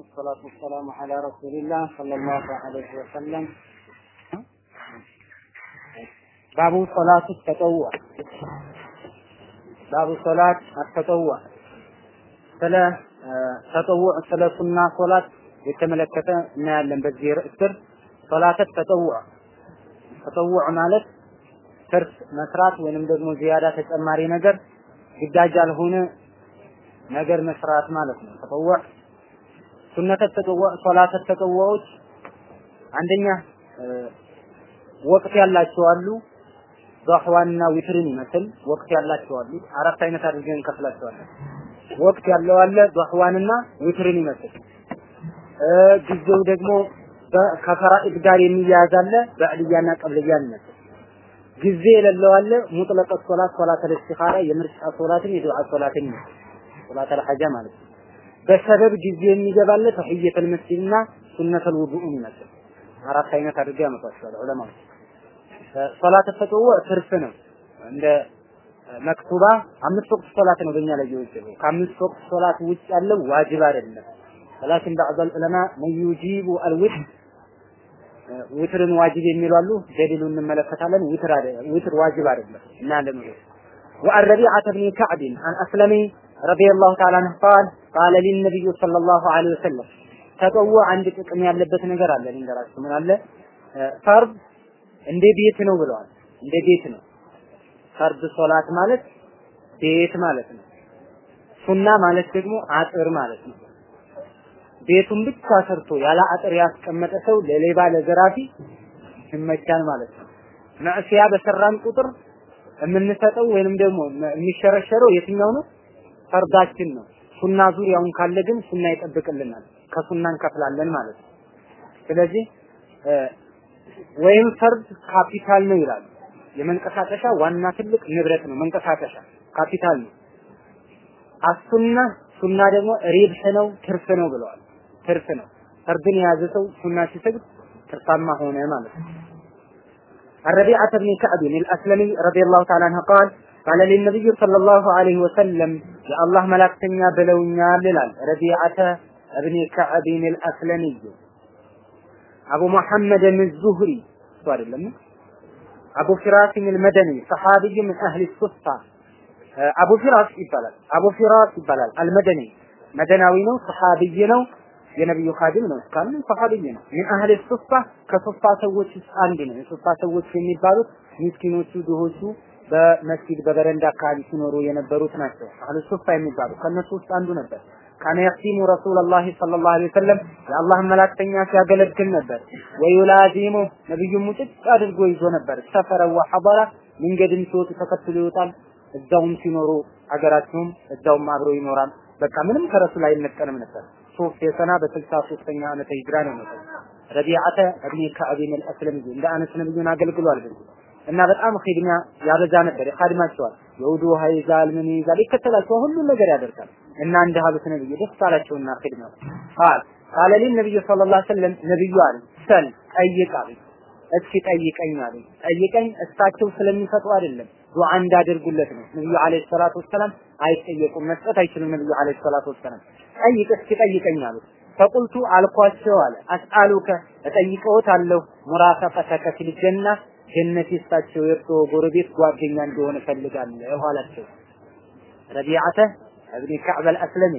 والصلاة والسلام على رسول الله صلى الله عليه وسلم باب صلاة التطوع باب صلاة التطوع ስለ ተጠውዕ ስለ ሱና ሶላት የተመለከተ እናያለን። በዚህ ርዕስ ስር ሶላተ ተጠውዕ ተጠውዕ ማለት ትርፍ መስራት ወይንም ደግሞ ዚያዳ ተጨማሪ ነገር ግዳጅ ያልሆነ ነገር መስራት ማለት ነው። ተጠውዕ ሱነተ ተጠውዕ ሶላተ ተጠውዖች አንደኛ ወቅት ያላቸው አሉ። ዷህዋንና ዊትርን ይመስል ወቅት ያላቸው አሉ። አራት አይነት አድርገን እንከፍላቸዋለን። ወቅት ያለው አለ ዷህዋንና ዊትርን ይመስል ጊዜው ደግሞ ከፈራኢድ ጋር የሚያያዝ አለ በዕልያና ቀብልያን ይመስል ጊዜ የሌለው አለ ሙጥለቀት ሶላት ሶላት አልኢስቲኻራ የምርጫ ሶላትን የዱዓ ሶላትን ሶላት አልሐጃ ማለት ነው። በሰበብ ጊዜ የሚገባለ ተህየተል መስጂድና ሱነተል ውዱእን ይመስል አራት አይነት አድርገው ያመጣቸዋል ዑለማዎች። ሶላት ተጠውዕ ትርፍ ነው እንደ መክቱባ አምስት ወቅት ሶላት ነው በእኛ ላይ የወጀበው። ከአምስት ወቅት ሶላት ውጭ ያለው ዋጅብ አይደለም። ወላኪን ባዕድ ዑለማ መን ዩጂቡ አልዊትር ዊትርን ዋጅብ የሚሉ አሉ። ደሊሉ እንመለከታለን። ዊትር ዊትር ዋጅብ አይደለም እና ለምን وعن ربيعة بن كعب عن ረዲየላሁ ተዓላ አንሁ ቃል ቃለ ሊነቢዩ ሰለላሁ ዐለይሂ ወሰለም ተጠዋ አንድ ጥቅም ያለበት ነገር አለ። ልንገራችሁ ምን አለ? ፈርድ እንደ ቤት ነው ብለዋል። እንደ ቤት ነው ፈርድ ሶላት ማለት ቤት ማለት ነው። ሱና ማለት ደግሞ አጥር ማለት ነው። ቤቱን ብቻ ሰርቶ ያለ አጥር ያስቀመጠ ሰው ለሌባ ለዘራፊ ይመቻል ማለት ነው። ማዕሲያ በሰራን ቁጥር የምንሰጠው ወይንም ደግሞ የሚሸረሸረው የትኛው ነው? ፈርዳችን ነው። ሱና ዙሪያውን ካለ ግን ሱና ይጠብቅልናል። ከሱና እንከፍላለን ማለት ነው። ስለዚህ ወይም ፈርድ ካፒታል ነው ይላሉ። የመንቀሳቀሻ ዋና ትልቅ ንብረት ነው። መንቀሳቀሻ ካፒታል ነው። አሱና ሱና ደግሞ ሪብህ ነው፣ ትርፍ ነው ብለዋል። ትርፍ ነው። ፈርድን የያዘ ሰው ሱና ሲሰግድ ትርፋማ ሆነ ማለት ነው። الربيعة بن كعب الأسلمي رضي الله تعالى عنه قال ቃለ ሊነቢዩ ሰለላሁ ዐለይሂ ወሰለም የአላህ መላእክተኛ ብለውኛል ይላል ረቢዓተ እብኒ ከዕቢን አልአስለሚይ አቡ መሐመድን ዙሁሪ እሱ አይደለም። አቡ ፊራስን አልመደኒ ሰሓቢይ ምን አህሊ ሱፋ አቡ ፊራስ ይባላል። አቡ ፊራስ ይባላል። አልመደኒ መደናዊ ነው ሰሓቢይ ነው የነብዩ ኻዲም ነው እስካሁን ሰሃቢይ ነው ምን አህለ ሱፋ ከሱፋ ሰዎች ውስጥ አንድ ነው። የሱፋ ሰዎች የሚባሉት ምስኪኖቹ ድሆቹ በመስጊድ በበረንዳ አካባቢ ሲኖሩ የነበሩት ናቸው። አህሉ ሱፋ የሚባሉ ከነሱ ውስጥ አንዱ ነበር። ካነ የክቲሙ ረሱለላሂ ሰለላሁ ዐለይሂ ወሰለም የአላህን መላክተኛ ሲያገለግል ነበር። ወዩላዚሙ ነብዩ ሙጭጭ አድርጎ ይዞ ነበር። ሰፈረ ወሐበራ መንገድም ሲወጡ ተከትሎ ይወጣል። እዛውም ሲኖሩ አገራቸውም እዛውም አብረው ይኖራል። በቃ ምንም ከረሱል አይነጠልም ነበር። ሶፍ የሰና በስልሳ ሶስተኛ ዓመተ ሂጅራ ነው የሞተው። ረቢዓተ እብኒ ከዕቢን አልአስለሚ እንደ አነስ ነብዩን አገልግሏል እና በጣም ኺድማ ያበዛ ነበር። ይኻድማቸዋል። የውዱ ውሃ ይዛል፣ ምን ይዛል፣ ይከተላቸዋል፣ ሁሉን ነገር ያደርጋል። እና እንደ ሀሉት ነብዩ ደስ አላቸውና ኺድማ ቃል ቃለ ሊ ነብዩ ሰለላሁ ዐለይሂ ወሰለም ነብዩ አሉ ሰል ጠይቅ አሉ። እስኪ ጠይቀኝ አሉ። ጠይቀኝ እሳቸው ስለሚሰጡ አይደለም ዱዓ እንዳደርጉለት ነው። ነብዩ አለይሂ ሰላቱ ወሰላም አይጠየቁም፣ መስጠት አይችሉም። ነብዩ አለይሂ ሰላቱ ወሰላም ጠይቅ እስኪ ጠይቀኝ አሉ። ፈቁልቱ አልኳቸው አለ አስአሉከ እጠይቀዎታለሁ ሙራፈቀተከ ፊል ጀና ጀነት ይስጣቸው የእርሶ ጎረቤት ጓደኛ እንደሆነ ፈልጋለሁ አላቸው። ረቢዓተ እብኒ ከዕብ አልአስለሚ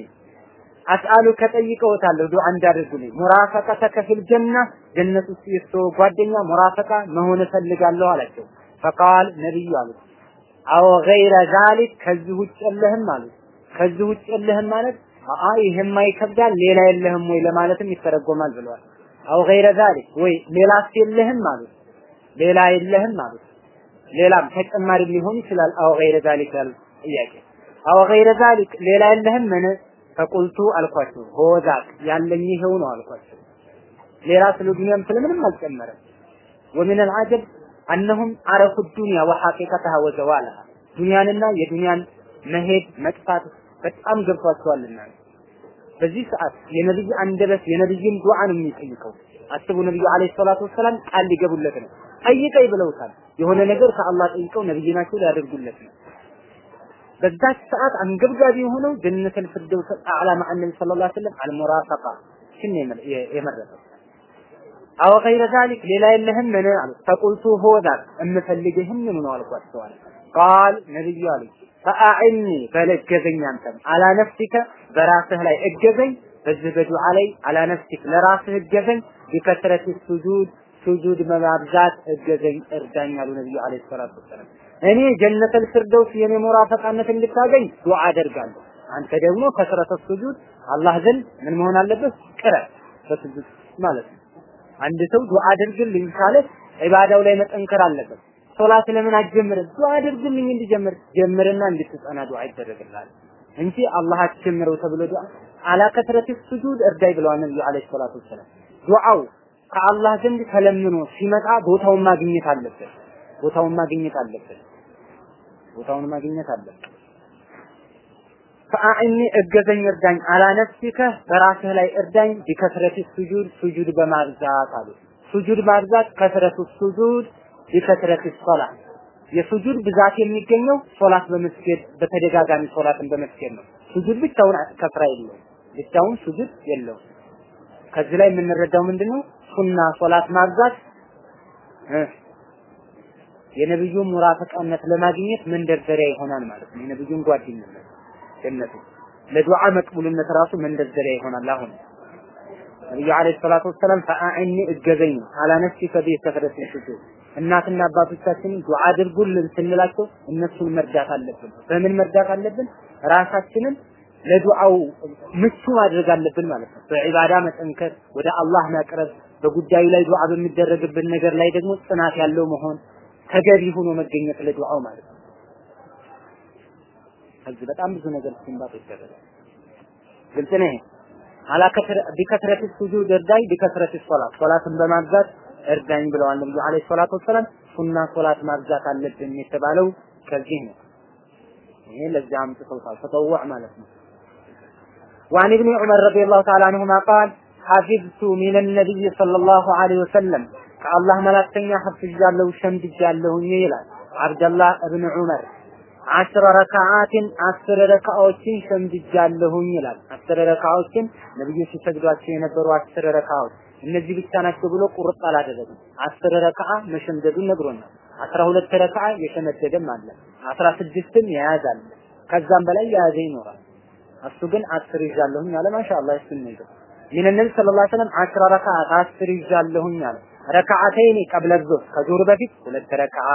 አስአሉከ ጠይቀዎታለሁ ዱዓ እንዳደርጉልኝ ሙራፈቀተከ ፊል ጀና ጀነት ውስጥ የእርሶ ጓደኛ ሙራፈቃ መሆን እፈልጋለሁ አላቸው። ፈቃል ነቢዩ አሉት አዎ ገይረ ዛሊክ ከዚህ ውጭ የለህም አሉት። ከዚህ ውጭ የለህም ማለት አይ ይሄማ ይከብዳል ሌላ የለህም ወይ ለማለትም ይተረጎማል ብለዋል። አው ገይረ ዛሊክ ወይ ሌላስ የለህም አሉት። ሌላ የለህም አሉት። ሌላም ተጨማሪ ሊሆን ይችላል። አው ገይረ ዛሊክ ያሉት ጥያቄ አው ገይረ ዛሊክ ሌላ የለህም ምን ፈቁልቱ አልኳቸው ሆዛክ ያለኝ ይሄው ነው አልኳቸው። ሌላ ስለ ዱንያም ስለምንም አልጨመረም። ወሚን አልዓጀብ አነሁም አረፉ ዱንያ ወሐቂቀተሃ ወዘዋለሃ ዱንያንና የዱንያን መሄድ መጥፋት በጣም ገብቷቸዋልና በዚህ ሰዓት የነብይ አንደበት የነብይን ዱዓ ነው የሚጠይቀው። አስቡ ነብዩ አለይሂ ሰላቱ ወሰላም ቃል ሊገቡለት ነው። ጠይቀኝ ብለውታል። የሆነ ነገር ከአላህ ጠይቀው ነብይ ናቸው ሊያደርጉለት ነው። በዛች ሰዓት አንገብጋቢ የሆነው ጀነተል ፊርደውስ አዕላ መዐ ነቢ ሰለላሁ ዐለይሂ ወሰለም አልሙራፈቃ አው ገይረ ዛሊክ ሌላ የለህም ምን አሉት። ፈቁልቱ ሁወ እምፈልግህም ምን አልኳቸው ቃል ነብዩ አሉ ፈአዕኒ በለገዘኝ አንተም አላ ነፍሲከ በራስህ ላይ እገዘኝ። በዚህ በዱዓ ላይ አላ ነፍሲክ ለራስህ እገዘኝ። بكثرة السجود ሱጁድ በማብዛት እገዘኝ እርዳኝ አሉ ነብዩ عليه الصلاة والسلام። እኔ جنة الفردوس የኔ ሙራፈቃነት እንድታገኝ ዱዓ አደርጋለሁ። አንተ ደግሞ كثرة السجود አላህ ዘንድ ምን መሆን አለበት? ቅረብ በሱጁድ ማለት ነው። አንድ ሰው ዱዓ አድርግልኝ ካለ ዒባዳው ላይ መጠንከር አለበት። ሶላት ለምን አትጀምርም? ዱዓ አድርግልኝ እንዲጀምር። ጀምርና እንድትጸና ዱዓ ይደረግልሃል። እንጂ አላህ አትጀምረው ተብሎ ዱዓ على السجود እርዳይ ብለዋል ነብዩ عليه الصلاة والسلام። ዱዓው ከአላህ ዘንድ ተለምኖ ሲመጣ ቦታውን ማግኘት አለበት። ቦታውን ማግኘት አለበት። ቦታውን ማግኘት አለበት። فأعني እገዘኝ እርዳኝ على نفسك በራስህ ላይ እርዳኝ بكثرة السجود ሱጁድ በማብዛት አሉ። ሱጁድ ማብዛት كثرة السجود بكثرة ሶላ የሱጁድ ብዛት የሚገኘው ሶላት በመስገድ በተደጋጋሚ ሶላትን በመስገድ ነው። ሱጁድ ብቻውን ከፍራ የለውም። ብቻውን ሱጁድ የለውም። ከዚህ ላይ የምንረዳው ምንድነው ሱና ሶላት ማብዛት የነብዩን ሙራፈቃነት ለማግኘት መንደርደሪያ ይሆናል ማለት ነው። የነብዩን ጓደኝነት ጀነቱ ለዱዓ መቅቡልነት ራሱ መንደርደሪያ ይሆናል አሁን። ነብዩ አለይሂ ሰላቱ ወሰላም ፈአዕኒ እገዘኝ አላ ነፍሲ ከቤት ተፈረስ ሱጁድ እናትና አባቶቻችን ዱዓ አድርጉልን ስንላቸው እነሱን መርዳት አለብን። በምን መርዳት አለብን? ራሳችንን ለዱዓው ምቹ ማድረግ አለብን ማለት ነው። በዒባዳ መጠንከር ወደ አላህ ማቅረብ በጉዳዩ ላይ ዱዓ በሚደረግብን ነገር ላይ ደግሞ ጽናት ያለው መሆን ተገቢ ሆኖ መገኘት ለዱዓው ማለት ነው ከዚህ በጣም ብዙ ነገር ሲንባጥ ይደረጋል ግልጽ ነው አላ ቢከስረት ሱጁድ እርዳኝ ቢከስረት ሶላት ሶላትን በማብዛት እርዳኝ ብለዋል ነብዩ አለይሂ ሰላቱ ወሰላም ሱና ሶላት ማብዛት አለብን የተባለው ከዚህ ነው ይሄ ለዚህ አምጥተውታል ተጠውዕ ማለት ነው وعن ابن عمر رضي الله تعالى عنهما قال ሐፊዝቱ ሚነ ነቢይ ሰለላሁ ዐለይሂ ወሰለም ከአላህ መላክተኛ ሐፍዝጃለሁ ሸምድጃለሁኝ ይላል አብደላህ እብን ዑመር አስር ረካዓትን አስር ረካዎችን ሸምድጃለሁኝ ይላል። አስር ረካዎችን ነብዩ ሲሰግዷቸው የነበሩ አስር ረካዎች እነዚህ ብቻ ናቸው ብሎ ቁርጥ አላደረግም። አስር ረካዓ መሸምደዱን ነግሮናል። አስራ ሁለት ረካዓ የሸመደደም አለ፣ አስራ ስድስትም የያዘ አለ፣ ከዛም በላይ የያዘ ይኖራል። እሱ ግን አስር ይዛለሁኝ አለ። ማሻአላህ እሱን ነው ሚን ነቢ ሰለላሁ ዐለይሂ ወሰለም አስራ ረካዓት አስር ይዣለሁኝ አለ። ረካዓተይኒ ቀብለ ዙህር ከዙህር በፊት ሁለት ረካዓ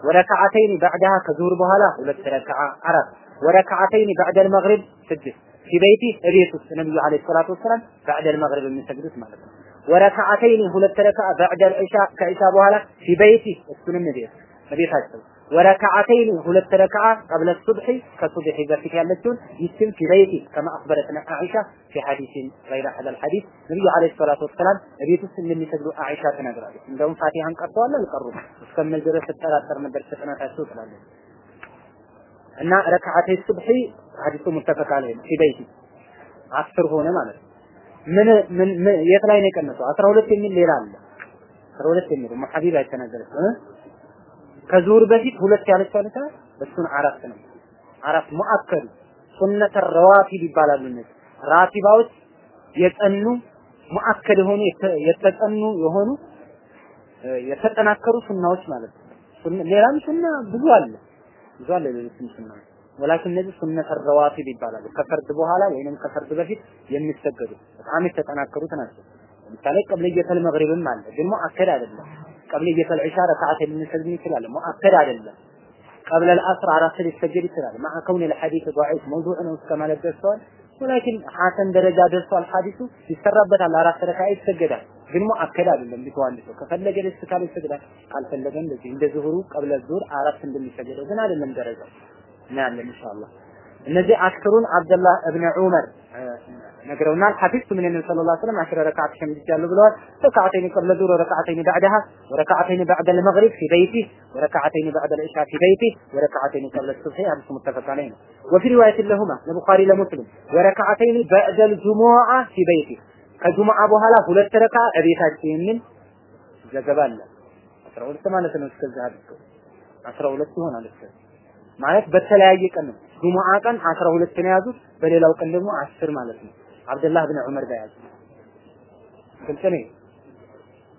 ወረካዓተይኒ ባዕዳሃ ከዙህር በኋላ ሁለት ረካዓ አራት ወረካዓተይኒ ባዕደ አልመግሪብ ስድስት ፊ በይቲ እቤት ውስጥ ነብዩ አለይሂ ሰላቱ ወሰላም ባዕደ አልመግሪብ የሚሰግዱት ማለት ነው። ወረካዓተይኒ ሁለት ረካዓ ባዕደ አልዒሻ ከዒሻ በኋላ ፊ በይቲ እሱንም ቤት በቤታቸው ወረካዓተይኒ ሁለት ረካዓ ቀብለ ሱብሒ ከሱብሒ በፊት ያለችውን ይችም ፊ በይቲ ከማ አኽበረትና አኢሻ ፊ ሐዲሲን ገይረ ሀዘል ሐዲስ ነብዩ አለይሂ ሰላቱ ወሰላም ቤት ውስጥ እንደሚሰግዱ አኢሻ ትነግራለች። እንደውም ፋቲሃን ቀርተዋል አልቀሩም እስከምን ድረስ ትጠራጠር ነበር ጥናታቸው ትላለች። እና ረካዓተይ ሱብሒ ሐዲሱ ሙተፈቅ አለይህ ፊ በይቲ አስር ሆነ ማለት ነው። ምን ምን የት ላይ ነው የቀነሰው? 12 የሚል ሌላ አለ። 12 የሚል ሙሐቢባ የተናገረች ከዙር በፊት ሁለት ያለች አለች እሱን አራት ነው። አራት ሙአከድ ሱነተ ረዋቲብ ይባላሉ። እነዚህ ራቲባዎች የጸኑ ሙአከድ የሆኑ የተጸኑ የሆኑ የተጠናከሩ ሱናዎች ማለት ነው። ሌላም ሱና ብዙ አለ ብዙ አለ ሌሎችም ሱና ወላኪን እነዚህ ሱነተ ረዋቲብ ይባላሉ። ከፈርድ በኋላ ወይንም ከፈርድ በፊት የሚሰገዱ በጣም የተጠናከሩት ናቸው። ለምሳሌ ቀብለየተል መግሪብም አለ፣ ግን ሙአከድ አይደለም። ቀብለየተል ዒሻ ረካዓት ልንሰግድ ይችላል፣ ሙአከድ አይደለም። ቀብለ العصر አራት ሊሰገድ ይችላል። مع كون الحديث ضعيف موضوع ነው እስከማለት ደርሰዋል። ወላኪን ሐሰን ደረጃ ደርሷል ሐዲሱ ይሰራበታል። አራት ረካ ይሰገዳል፣ ግን ሙአከድ አይደለም። ቢተው አንድ ሰው ከፈለገ ደስ ካለ ይሰግዳል፣ ካልፈለገ እንደዚህ እንደ ዙሁሩ ቀብለ ዙር አራት እንደሚሰገደው ግን አይደለም ደረጃው እናያለን ኢንሻአላህ። እነዚህ አስሩን አብደላህ እብነ ዑመር ነግረውናል። ሐፊዝቱ ምን ነብዩ ሰለላሁ ዐለይሂ ወሰለም አሽረ ረካዓት ሸምድጃለሁ ብለዋል። ረካዓተይን ቀብለ ዙር ወረካዓተይን ባዕደሃ ወረካዓተይን ባዕደ ልመግሪብ ፊ በይቲ ወረካዓተይን ባዕደ ልዕሻ ፊ በይቲ ወረካዓተይን ቀብለ ሱብሒ ሐዲሱ ሙተፈቅ ዐለይህ ነው። ወፊ ሪዋየት ለሁማ ለቡኻሪ ለሙስሊም ወረካዓተይን ባዕደ ልጁሙዓ ፊ በይቲ ከጁሙዓ በኋላ ሁለት ረካ እቤታችን የሚል ዘገባ አለ። 12 ማለት ነው እስከዚህ አድርገው 12 ይሆናል እስከዚህ ማለት በተለያየ ቀን ነው። ጁሙዓ ቀን 12 ነው የያዙት፣ በሌላው ቀን ደግሞ አስር ማለት ነው። አብደላህ ብን ዑመር ጋር ያዙ። ግልጽ ነው።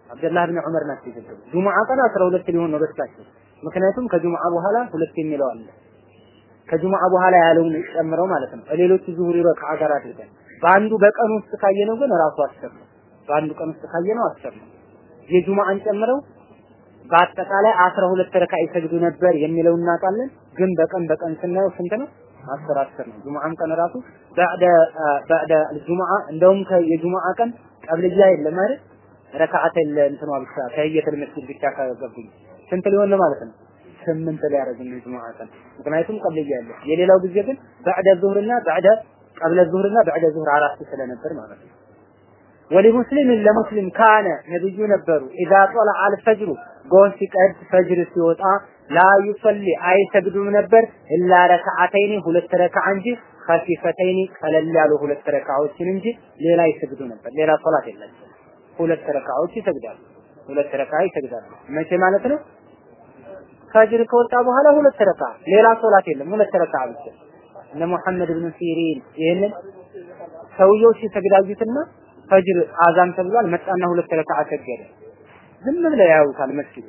አብደላህ ብን ዑመር ናቸው የዘገቡት። ጁሙዓ ቀን 12 ሊሆን ነው በስታቸው። ምክንያቱም ከጁሙዓ በኋላ ሁለት የሚለው አለ። ከጁሙዓ በኋላ ያለውን ጨምረው ማለት ነው። ሌሎቹ ዙሁሪ ረክዓ ጋር አድርገን በአንዱ በቀን ውስጥ ካየነው ግን ራሱ አስር ነው። በአንዱ ቀን ውስጥ ካየነው አስር ነው። የጁሙዓን ጨምረው በአጠቃላይ አስራ ሁለት ረካ ይሰግዱ ነበር የሚለው እናውቃለን። ግን በቀን በቀን ስናየው ስንት ነው? አስር አስር ነው። ጁሙዓም ቀን ራሱ በዕደ በዕደ ጁሙዓ እንደውም የጁሙዓ ቀን ቀብልያ የለም አይደል? ረካዓተ እንትኗ ብቻ ተህየተል መስጊድ ብቻ ካገቡኝ ስንት ሊሆን ማለት ነው? ስምንት ሊያደርግ ነው ጁሙዓ ቀን። ምክንያቱም ቀብልያ አለ። የሌላው ጊዜ ግን በዕደ ዙህርና በዕደ ቀብለ ዙህርና በዕደ ዙህር አራት ስለነበር ማለት ነው። ወሊሙስሊም ለሙስሊም ካነ ነብዩ ነበሩ ኢዛ ጦላ አልፈጅሩ ጎህ ሲቀድ ፈጅር ሲወጣ ላ ዩሰሊ አይሰግዱም ነበር ኢላ ረክዓተይኒ ሁለት ረክዓ እንጂ ከፊፈተይኒ ቀለል ያሉ ሁለት ረክዓዎችን እንጂ ሌላ ይሰግዱ ነበር። ሌላ ሶላት የላቸው። ሁለት ረክዓዎች ይሰግዳሉ። ሁለት ረክዓ ይሰግዳሉ። መቼ ማለት ነው? ፈጅር ከወጣ በኋላ ሁለት ረክዓ፣ ሌላ ሶላት የለም። ሁለት ረክዓ ብቻ። እነ ሙሐመድ ብን ሲሪን ይህንን ሰውየው ሲሰግዳዩትና ፈጅር አዛን ተብሏል። መጣና ሁለት ረካዓ ሰገደ። ዝም ብለው ያዩታል መስጊድ።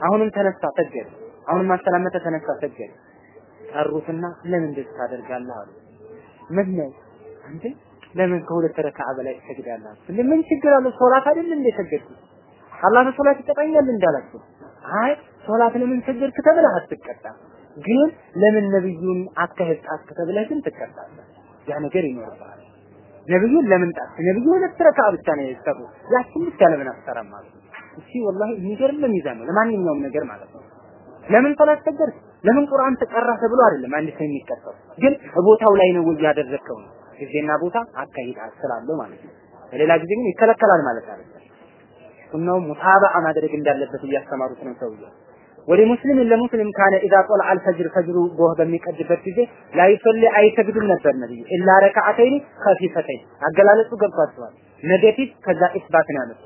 አሁንም ተነሳ ሰገደ። አሁንም አሰላመተ ተነሳ ሰገደ። ጠሩትና ለምን እንደዚህ ታደርጋለህ አሉ። ምን ነው እንዴ ለምን ከሁለት ረካዓ በላይ ትሰግዳለህ? ምን ችግር አለው? ሶላት አይደል እንዴ ሰገድኩ? አላህ በሶላት ይቀጣኛል እንዳላችሁ። አይ ሶላት ለምን ሰገድክ ተብለህ አትቀጣም። ግን ለምን ነብዩን አካሄድ ጣስክ ተብለህ ግን ትቀጣለህ። ያ ነገር ይኖርብሃል። ነብዩን ለምን ጣስ? ነብዩ ሁለት ረካ ብቻ ነው የሰሩ። ያችን ብቻ ለምን አሰራም ማለት እሺ ወላሂ የሚገርም ሚዛን ነው ለማንኛውም ነገር ማለት ነው። ለምን ሶላት ሰገድክ? ለምን ቁርአን ተቀራ ተብሎ አይደለም አንድ ሰው የሚቀጣው፣ ግን ቦታው ላይ ነው ያደረግከው ነው። ጊዜና ቦታ አካሂድ ስላለው ማለት ነው። በሌላ ጊዜ ግን ይከለከላል ማለት አይደለም። ሱናው ሙታባዓ ማድረግ እንዳለበት እያስተማሩት ነው ሰውየው። ولمسلم ለሙስሊም كان إذا طلع الفجر ፈጅሩ ጎህ በሚቀድበት ጊዜ لا يصلي አይሰግድም ነበር ነብዩ إلا ركعتين خفيفتين አገላለጹ ገብቷቸዋል። negative ከዛ إثبات ነው ያሉት።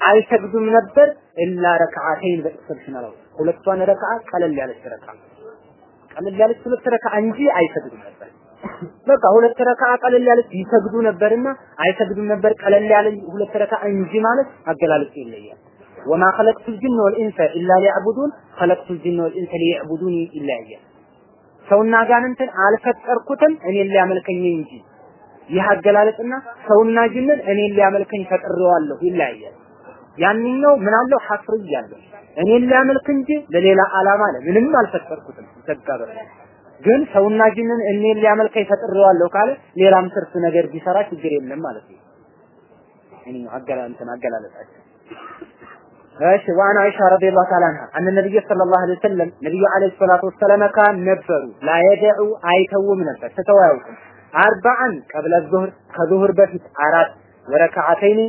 አይሰግዱም ነበር إلا ركعتين በ exceptional ሁለቷን ረካዓ ቀለል ያለች ረካዓ ቀለል ያለች ሁለት ረካዓ እንጂ አይሰግዱም ነበር። በቃ ሁለት ረካዓ ቀለል ያለች ይሰግዱ ነበርና አይሰግዱም ነበር ቀለል ያለ ሁለት ረካዓ እንጂ ማለት አገላለጹ ይለያል። وما خلقت الجن والإنس إلا ليعبدون خلقت الجن والإنس ليعبدوني ይለያያል። ሰውና አጋንንትን አልፈጠርኩትም እኔን ሊያመልከኝ እንጂ። ይህ አገላለጽና ሰውና ጅንን እኔን ሊያመልከኝ ፈጥሬዋለሁ ይለያያል። ያንኛው ምን አለው? ሐስርያ አለው። እኔን ሊያመልክ እንጂ ለሌላ ዓላማ ለምንም አልፈጠርኩትም። ዘጋበረ ግን ሰውና ጅንን እኔን ሊያመልከኝ ፈጥሬዋለሁ ካለ ሌላም ትርፍ ነገር ቢሰራ ችግር የለም ማለት ነው። እኔ አገላለጽን አገላለጻቸው እሺ ዋና አይሻ ረዲየላሁ ተዓላ አንሃ። አነ ነብዩ ሰለላሁ ዐለይሂ ወሰለም ነብዩ ዐለይሂ ሰላቱ ወሰላም ካን ነበሩ ላየደዑ አይተውም ነበር። ትተው አያውቁም። አርባዓን ቀብለ ዙህር ከዙህር በፊት አራት ወረካዓተይኒ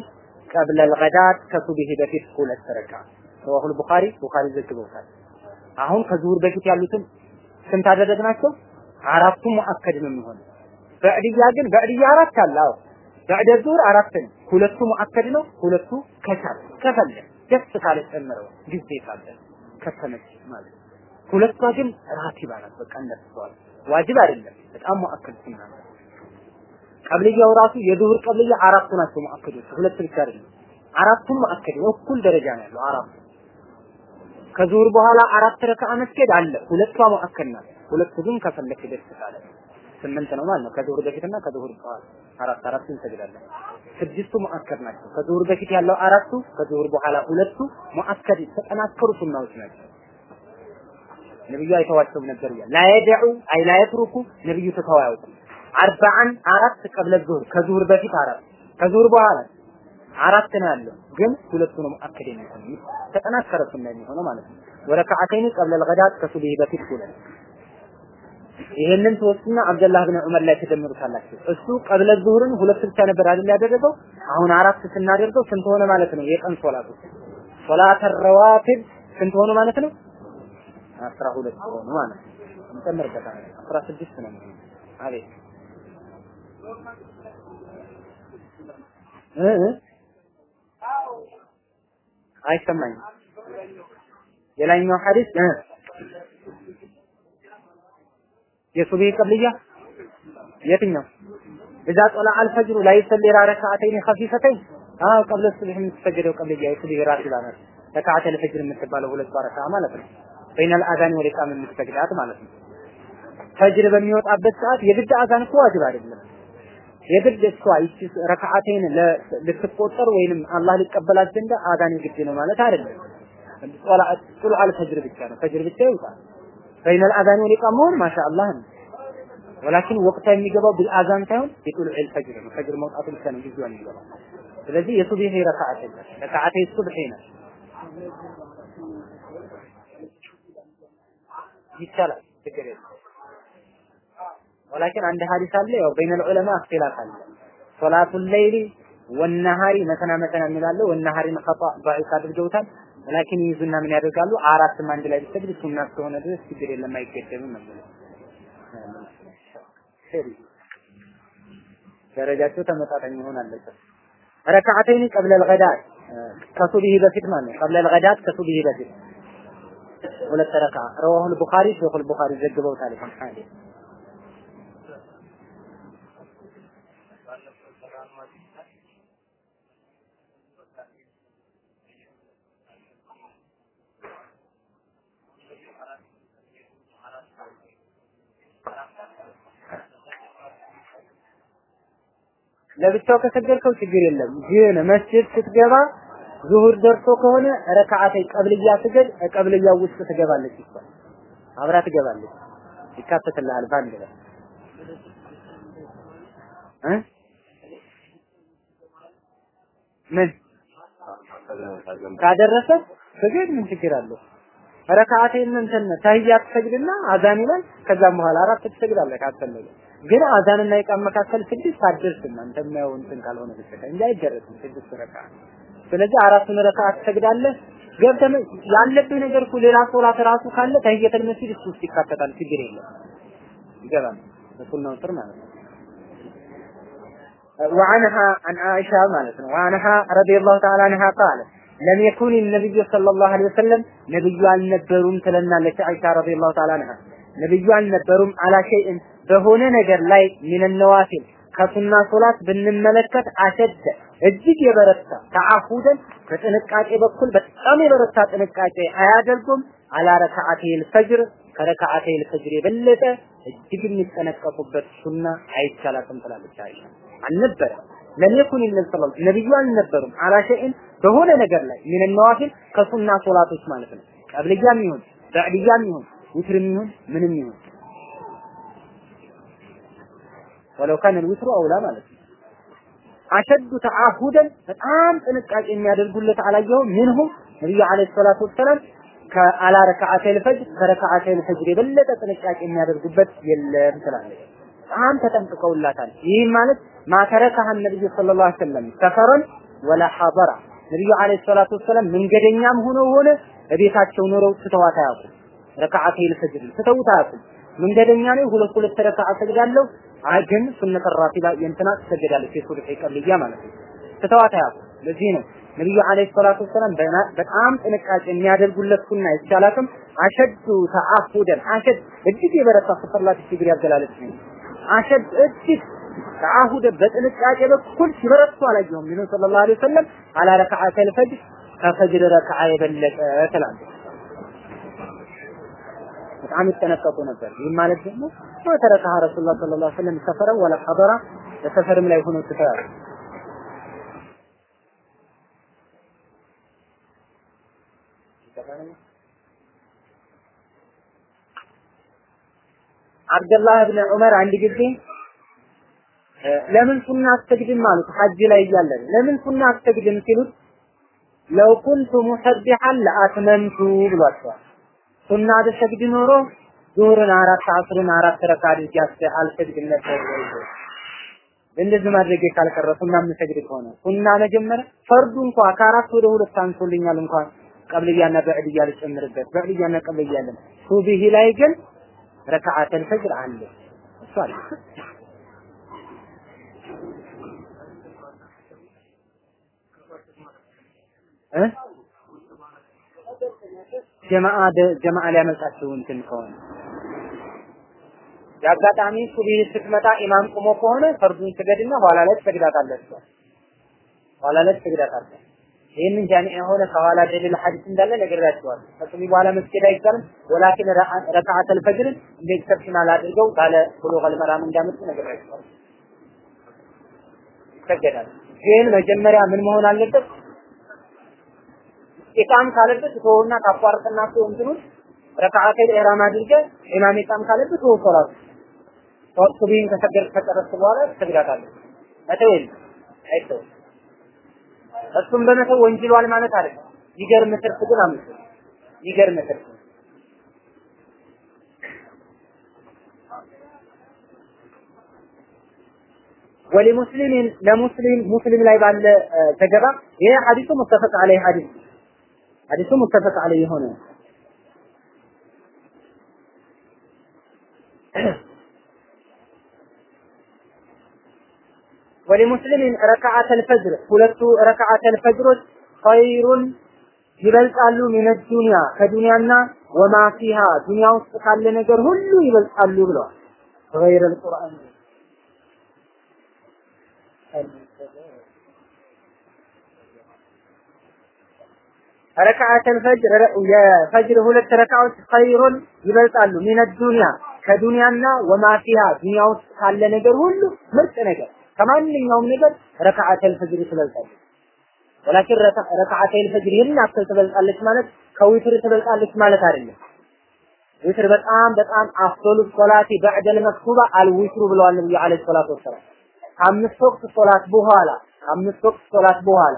ቀብለ ልገዳት ከሱብሂ በፊት ሁለት ረካ ረዋሁል ቡኻሪ ቡኻሪ ዘግበውታል አሁን ከዙሁር በፊት ያሉትን ስንት አደረግናቸው አራቱ ሙአከድ ነው የሚሆነው። በዕድያ ግን በዕድያ አራት አለ። አዎ። በዕደ ዙሁር አራት ነው። ሁለቱ ሙአከድ ነው ሁለቱ ከቻል ከፈለ ደስ ካለ ጨምረው ጊዜ ካለ ከተመች ማለት ሁለቷ ግን ራቲባ ናት። በቃ እንደተዋል ዋጅብ አይደለም። በጣም ሙአከድ ሱና ቀብልያው ራሱ የዱሁር ቀብልያ አራቱ ናቸው ሙአከዶች፣ ሁለት ብቻ አይደለም። አራቱም ሙአከድ እኩል ደረጃ ነው ያለው አራቱ። ከዙሁር በኋላ አራት ረካዓ መስገድ አለ፣ ሁለቷ ሙአከድ ናት። ሁለቱ ግን ከፈለክ ደስ ካለ ስምንት ነው ማለት ነው። ከዙሁር በፊትና ከዙሁር በኋላ አራት አራት እንሰግዳለን። ስድስቱ ሙአከድ ናቸው። ከዙሁር በፊት ያለው አራቱ፣ ከዙሁር በኋላ ሁለቱ ሙአከድ ተጠናከሩ ሱናዎች ናቸው። ነብዩ አይተዋቸውም ነበር ይላል። لا يدع أي لا يترك ነብዩ አይተውም። أربعا አራት قبل الظهر ከዙሁር በፊት አራት ከዙሁር በኋላ አራት ነው ያለው፣ ግን ሁለቱ ነው ሙአከድ የሚሆነው ተጠናከረ ሱና የሚሆነው ማለት ነው። وركعتين قبل الغداة ከሱብሂ በፊት ሁለት ይሄንን ተወስና አብደላህ ብን ዑመር ላይ ተደምሩታላችሁ። እሱ قبل الظهر ን ሁለት ብቻ ነበር አይደል ያደረገው? አሁን አራት ስናደርገው ስንት ሆነ ማለት ነው? የቀን ሶላቱ ሶላተ ረዋቲብ ስንት ሆነ ማለት ነው? አስራ ሁለት ሆኑ ማለት ነው። እንጨምርበታለን። አስራ ስድስት ነው የሚሆነው። አቤት አይሰማኝም። የላይኛው ሐዲስ የሱብሂ ቀብልያ የትኛው? እዛ ጦላ አልፈጅሩ ላይ ሰሌራ ረካዓተይን ኸፊፈተይን አዎ ቀብለ ሱብህ የምትሰገደው ቀብልያ የሱብህ ራስ ይላል ረካዓተ ለፈጅር የምትባለው ሁለት ባረካ ማለት ነው። በይነል አዛን ወል የምትሰግዳት ማለት ነው። ፈጅር በሚወጣበት ሰዓት የግድ አዛን እኮ ዋጅብ አይደለም። የግድ እሷ ይቺ ረካዓቴን ልትቆጠር ወይንም አላህ ሊቀበላት ዘንድ አዛን የግድ ነው ማለት አይደለም። ጡሉዕ አልፈጅር ብቻ ነው። ፈጅር ብቻ ይውጣል። በይነል አዛን ወል ኢቃም መሆን ማሻአላህ ነው። ወላኪን ወቅታ የሚገባው ቢልአዛን ሳይሆን የጡሉዕ አልፈጅር ነው። ፈጅር መውጣቱ ብቻ ነው ጊዜው የሚገባው። ስለዚህ የሱብሂ ረካዓት ረካዓቴ ሱብሂ ነው ይቻላል፣ ችግር የለም። ወላኪን አንድ ሐዲስ አለ ያው በይነል ዑለማ እክቲላፍ አለ። ሶላቱል ሌይሊ ወነሃሪ መተና መተና የሚላለው ወነሃሪን ኸጣ ضعيف አድርገውታል። ወላኪን ይዙና ምን ያደርጋሉ? አራትም አንድ ላይ ቢሰግድ ሱና እስከሆነ ድረስ ችግር የለም አይገደምም ነው። ደረጃቸው ተመጣጣኝ መሆን አለበት። ረካዓተይን ቀብለ ልገዳት ከሱብሂ በፊት ማለት ነው። ቀብለ ልገዳት ከሱብሂ በፊት ሁለት ረካ ረዋሁል ቡኻሪ ሸይኹል ቡኻሪ ዘግበውታል። ሐዲስ ለብቻው ከሰገድከው ችግር የለም። ግን መስጂድ ስትገባ ዙሁር ደርሶ ከሆነ ረካዓተይ ቀብልያ ስገድ ቀብልያው ውስጥ ትገባለች ይባል አብራ ትገባለች ይካተትልሃል ባንድ ላይ እ ምን ካደረሰ ስገድ ምን ችግር አለው? ረካዓቴን እንትን ተህያት ትሰግድና አዛን ይላል። ከዛም በኋላ አራት ትሰግዳለህ ካስፈለገ። ግን አዛንና ኢቃም መካከል ስድስት አትደርስም። አንተ የሚያው እንትን ካልሆነ በስተቀር እንጂ አይደረስም ስድስት ረካዓ። ስለዚህ አራቱን ረካዓ ትሰግዳለህ። ገብተህ ያለብህ ነገር እኮ ሌላ ሶላት ራሱ ካለ ተህየተል መስጂድ እሱ ውስጥ ይካተታል። ችግር የለም ይገባል። በሱናው ስር ማለት ነው። وعنها عن عائشة مالتنا وعنها رضي الله تعالى عنها قالت لم يكن النبي صلى الله عليه وسلم نبي አልነበሩም ትለናለች አይሻ رضي الله تعالى عنها ነብዩ አልነበሩም አላ ሸይእን በሆነ ነገር ላይ ሚን ነዋፊል ከሱና ሶላት ብንመለከት አሸደ እጅግ የበረታ ተዓሁደን በጥንቃቄ በኩል በጣም የበረታ ጥንቃቄ አያደርጉም። አላ ረካዓቴል ፈጅር ከረካዓቴል ፈጅር የበለጠ እጅግ የሚጠነቀቁበት ሱና አይቻላትም ትላለች አይሻ። አልነበረ ለም የኩን ነብዩ አልነበሩም አላ በሆነ ነገር ላይ ነዋፊል ከሱና ሶላቶች ማለት ነው። ቀብልያም ይሁን በዕድያም ይሁን ዊትርም ይሁን ምንም ይሁን ወለው ካነ ልውትሩ አውላ ማለት ነው። አሸዱ ተዓሁደን በጣም ጥንቃቄ የሚያደርጉለት አላየው ምንሁ ነቢዩ አለይሂ ሰላቱ ወሰላም ከአላ ረካዓተል ፈጅር ከረካዓተል ፈጅር የበለጠ ጥንቃቄ የሚያደርጉበት የለም ትላለች። በጣም ተጠንቅቀውላታል። ይህም ማለት ማተረካህ ነብዩ ሰለላሁ ዐለይሂ ወሰለም ሰፈረን ወላ ሐضራ ነብዩ አለይሂ ሰላቱ ወሰለም መንገደኛም ሆነው ሆነ በቤታቸው ኖረው ትተዋት አያውቁም። ረካዓተል ፈጅር ትተውት አያውቁም። መንገደኛ ነኝ ሁለት ሁለት ረካዓ ሰግዳለሁ ግን ሱነተ ራቲባ የእንትና ትሰገዳለች የሱብሒ ቀብልያ ማለት ነው። ትተዋት ለዚህ ነው ነብዩ አለይሂ ሰላቱ ወሰላም በጣም ጥንቃቄ የሚያደርጉለት ሱና ይቻላትም አሸዱ ተዓሁደን አሸድ እጅግ የበረታ ሱፐርላት ችግር ያገላለጽ ነው። አሸድ እጅግ ተዓሁደ በጥንቃቄ በኩል ሲበረቱ አላየሁም። ነብዩ ሰለላሁ ዐለይሂ ወሰለም አላ ረካዓተል ፈጅር ከፈጅር ረካዓ የበለጠ ትላለች። በጣም ይጠነቀቁ ነበር። ይህ ማለት ደግሞ ተረካህ ረሱላህ ሰለላሁ ዐለይሂ ወሰለም ሰፈረ ወላ ሐضራ በሰፈርም ላይ ሆኖ ትተዋል። አብደላህ ብን ዑመር አንድ ጊዜ ለምን ሱና አትሰግድም አሉት። ሐጅ ላይ እያለን ለምን ሱና አትሰግድም ሲሉት ለው ኩንቱ ሙሰቢሐን ለአትመምቱ ብሏቸዋል። ሱና ብሰግድ ኖሮ ዙሁርን አራት አስሩን አራት ረካ አድርጌ አልሰግድም ነበር እንደዚህ ማድረግ ካልቀረ ሱና የምሰግድ ከሆነ ሱና መጀመሪያ ፈርዱ እንኳ ከአራት ወደ ሁለት አንሶልኛል እንኳን ቀብልያና በዕድያ ልጨምርበት በዕድያና ቀብልያ ሱብሂ ላይ ግን ረካዓተል ፈጅር አለ። እሱ አለ። እ ጀማዓ ጀማዓ ሊያመጣቸው እንትን ከሆነ የአጋጣሚ ሱብሂ ስትመጣ ኢማም ቆሞ ከሆነ ፈርዱን ስገድና ኋላ ላይ ትሰግዳታለህ። ኋላ ላይ ትግዳታለህ። ይህንን ጃሚዕ የሆነ ከኋላ ደሊል ሐዲስ እንዳለ ነግሬያቸዋለሁ። ከሱቢ በኋላ መስገድ አይቻልም። ወላኪን ረካዓተል ፈጅርን እንደ ኤክሰፕሽናል አድርገው ባለ ብሉገል መራም እንዳመጡ ነግሬያቸዋለሁ። ይሰገዳል። ግን መጀመሪያ ምን መሆን አለበት? ኢቃም ካለበት ተወውና ታቋርጥና ሰው እንትኑን ኢህራም አድርገህ ኢማም ኢቃም ካለበት ተወው ሶላቱ ሱብሂን ከሰገድ ከጨረስክ በኋላ ትሰግዳታለህ። መተው የለም። እሱም በመተው ወንጅሏል ማለት አይደለም። ይገርም ትርፍ ግን አምስት ይገርም ትርፍ። ወለሙስሊሚን ለሙስሊም ሙስሊም ላይ ባለ ዘገባ ይሄ ሐዲሱ ሙተፈቅ ዐለይሂ ሐዲስ ሐዲሱ ሙተፈቅ ዐለይሂ የሆነ ወለሙስሊሚን ረካዓተል ፈጅር ሁለቱ ረካዓተል ፈጅሮች ኸይሩን ይበልጣሉ ሚነ ዱንያ ከዱንያና ወማ ፊሃ ዱንያ ውስጥ ካለ ነገር ሁሉ ይበልጣሉ ብለዋል። ገይረ አልቁርአን ረካዓተል ፈጅር የፈጅር ሁለት ረካዎች ኸይሩን ይበልጣሉ ሚነ ዱንያ ከዱንያና وما فيها ዱንያ ውስጥ ካለ ነገር ሁሉ ምርጥ ነገር ከማንኛውም ነገር ركعتي الفجر ትበልጣለች። ولكن ركعتي الفجر ይህን ያክል ትበልጣለች ማለት ከዊትር ትበልጣለች ማለት አይደለም። ዊትር በጣም በጣም أفضل الصلاة بعد المكتوبة الوتر ብለዋል ነብዩ عليه الصلاة والسلام። ከአምስት ወቅት ሶላት በኋላ ከአምስት ወቅት ሶላት በኋላ